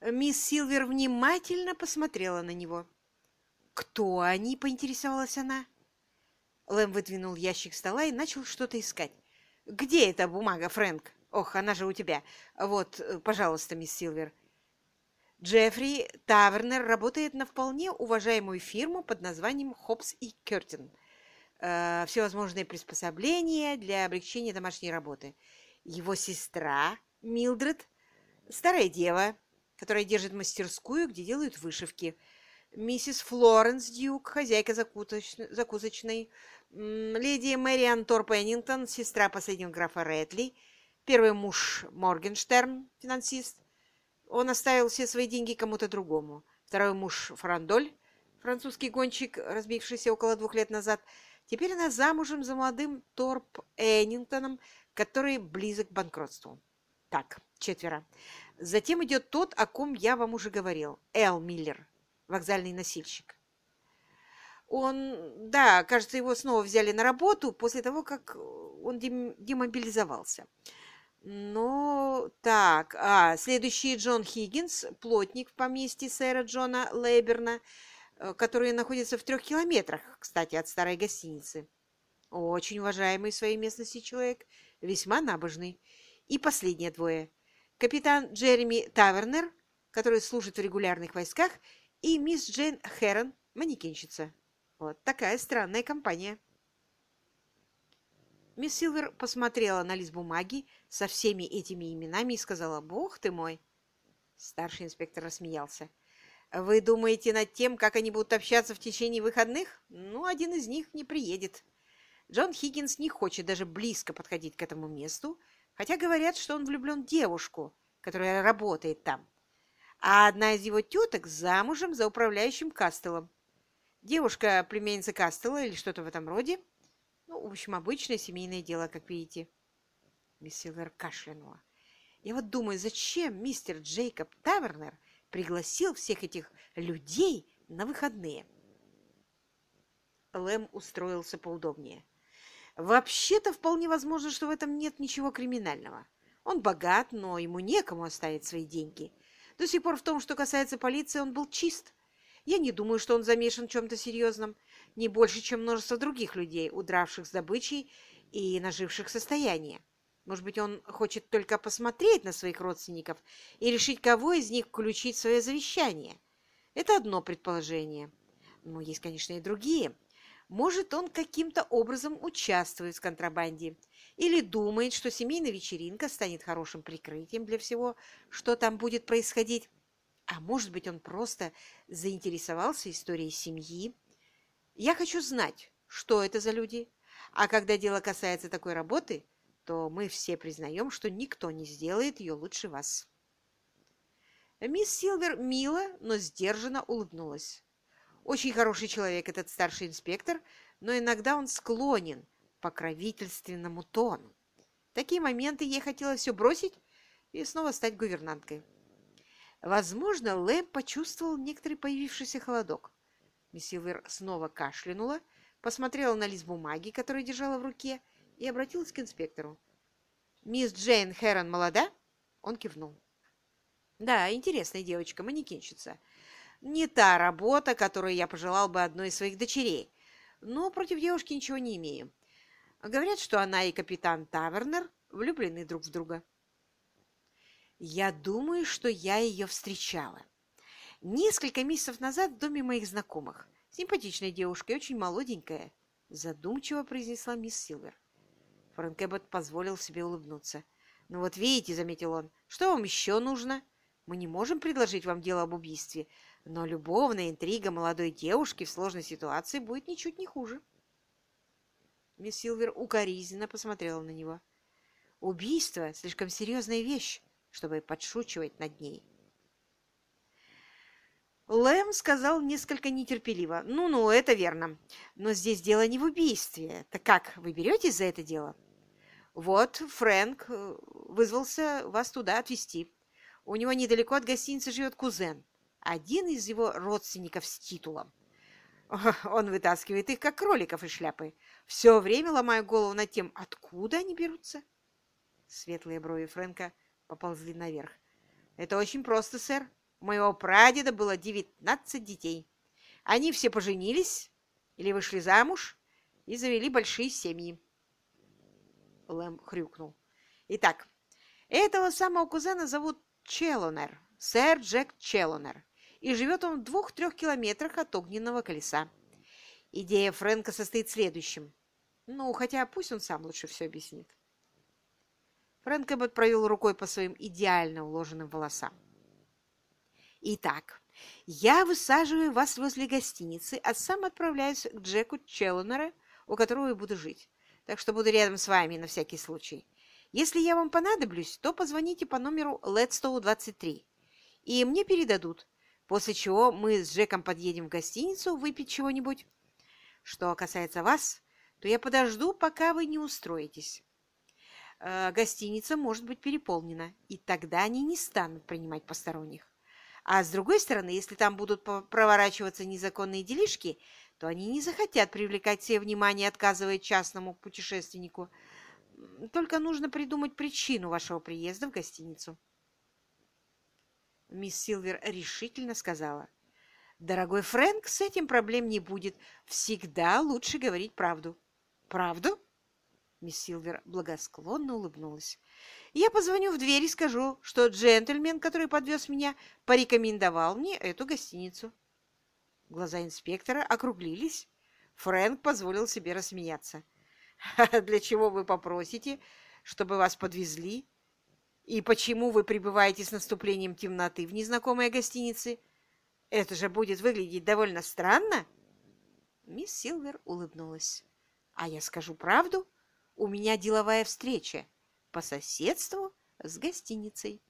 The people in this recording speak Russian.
Мисс Силвер внимательно посмотрела на него. «Кто они?» — поинтересовалась она. Лэм выдвинул ящик стола и начал что-то искать. «Где эта бумага, Фрэнк? Ох, она же у тебя. Вот, пожалуйста, мисс Силвер». Джеффри Тавернер работает на вполне уважаемую фирму под названием Хопс и Кертин. Э, всевозможные приспособления для облегчения домашней работы. Его сестра Милдред, старая дева, которая держит мастерскую, где делают вышивки. Миссис Флоренс Дьюк, хозяйка закусочной. Леди Мэриан Торп Эннингтон, сестра последнего графа Ретли. Первый муж Моргенштерн, финансист. Он оставил все свои деньги кому-то другому. Второй муж Франдоль, французский гонщик, разбившийся около двух лет назад. Теперь она замужем за молодым Торп Эннингтоном, который близок к банкротству. Так, четверо. Затем идет тот, о ком я вам уже говорил. Эл Миллер, вокзальный носильщик. Он, да, кажется, его снова взяли на работу после того, как он демобилизовался. Но так, а, следующий Джон Хиггинс, плотник в поместье сэра Джона Лейберна, э, который находится в трех километрах, кстати, от старой гостиницы. Очень уважаемый в своей местности человек, весьма набожный. И последние двое. Капитан Джереми Тавернер, который служит в регулярных войсках, и мисс Джейн Хэрон, манекенщица. Вот такая странная компания. Мисс Силвер посмотрела на лист бумаги со всеми этими именами и сказала, «Бог ты мой!» Старший инспектор рассмеялся. «Вы думаете над тем, как они будут общаться в течение выходных? Ну, один из них не приедет. Джон Хиггинс не хочет даже близко подходить к этому месту, хотя говорят, что он влюблен в девушку, которая работает там. А одна из его теток замужем за управляющим Кастелом. Девушка – племянница Кастела или что-то в этом роде. Ну, в общем, обычное семейное дело, как видите. Мисс Силвер кашлянула. Я вот думаю, зачем мистер Джейкоб Тавернер пригласил всех этих людей на выходные? Лэм устроился поудобнее. Вообще-то вполне возможно, что в этом нет ничего криминального. Он богат, но ему некому оставить свои деньги. До сих пор в том, что касается полиции, он был чист. Я не думаю, что он замешан в чем-то серьезном, не больше, чем множество других людей, удравших с добычей и наживших состояние. Может быть, он хочет только посмотреть на своих родственников и решить, кого из них включить в свое завещание. Это одно предположение. Но есть, конечно, и другие. Может, он каким-то образом участвует в контрабанде или думает, что семейная вечеринка станет хорошим прикрытием для всего, что там будет происходить. А может быть, он просто заинтересовался историей семьи. Я хочу знать, что это за люди. А когда дело касается такой работы, то мы все признаем, что никто не сделает ее лучше вас. Мисс Силвер мило, но сдержанно улыбнулась. Очень хороший человек этот старший инспектор, но иногда он склонен к покровительственному тону. В такие моменты ей хотелось все бросить и снова стать гувернанткой. Возможно, Лэм почувствовал некоторый появившийся холодок. Мисс Силвер снова кашлянула, посмотрела на лист бумаги, который держала в руке, и обратилась к инспектору. «Мисс Джейн Хэрон молода?» Он кивнул. «Да, интересная девочка, манекенщица не та работа, которую я пожелал бы одной из своих дочерей. Но против девушки ничего не имею. Говорят, что она и капитан Тавернер влюблены друг в друга. Я думаю, что я ее встречала. Несколько месяцев назад в доме моих знакомых. Симпатичная девушка и очень молоденькая, задумчиво произнесла мисс Силвер. Фрэнк Эббот позволил себе улыбнуться. «Ну вот видите», — заметил он, — «что вам еще нужно? Мы не можем предложить вам дело об убийстве, но любовная интрига молодой девушки в сложной ситуации будет ничуть не хуже. Мисс Силвер укоризненно посмотрела на него. Убийство – слишком серьезная вещь, чтобы подшучивать над ней. Лэм сказал несколько нетерпеливо. «Ну-ну, это верно. Но здесь дело не в убийстве. Так как, вы беретесь за это дело?» «Вот, Фрэнк э, вызвался вас туда отвезти. У него недалеко от гостиницы живет кузен один из его родственников с титулом. Он вытаскивает их, как кроликов из шляпы. Все время ломаю голову над тем, откуда они берутся. Светлые брови Фрэнка поползли наверх. Это очень просто, сэр. У моего прадеда было девятнадцать детей. Они все поженились или вышли замуж и завели большие семьи. Лэм хрюкнул. Итак, этого самого кузена зовут Челлонер, сэр Джек Челлонер, и живет он в двух-трех километрах от огненного колеса. Идея Фрэнка состоит в следующем. Ну, хотя пусть он сам лучше все объяснит. Фрэнк Эббот провел рукой по своим идеально уложенным волосам. Итак, я высаживаю вас возле гостиницы, а сам отправляюсь к Джеку Челленера, у которого я буду жить. Так что буду рядом с вами на всякий случай. Если я вам понадоблюсь, то позвоните по номеру Ледстоу 23, и мне передадут, после чего мы с Джеком подъедем в гостиницу выпить чего-нибудь. Что касается вас, то я подожду, пока вы не устроитесь. Э, гостиница может быть переполнена, и тогда они не станут принимать посторонних. А с другой стороны, если там будут проворачиваться незаконные делишки, то они не захотят привлекать все внимание, отказывая частному путешественнику. Только нужно придумать причину вашего приезда в гостиницу. Мисс Силвер решительно сказала. «Дорогой Фрэнк, с этим проблем не будет. Всегда лучше говорить правду». «Правду?» Мисс Силвер благосклонно улыбнулась. «Я позвоню в дверь и скажу, что джентльмен, который подвез меня, порекомендовал мне эту гостиницу». Глаза инспектора округлились. Фрэнк позволил себе рассмеяться. «А для чего вы попросите, чтобы вас подвезли? И почему вы прибываете с наступлением темноты в незнакомой гостинице? Это же будет выглядеть довольно странно». Мисс Силвер улыбнулась. «А я скажу правду?» У меня деловая встреча по соседству с гостиницей.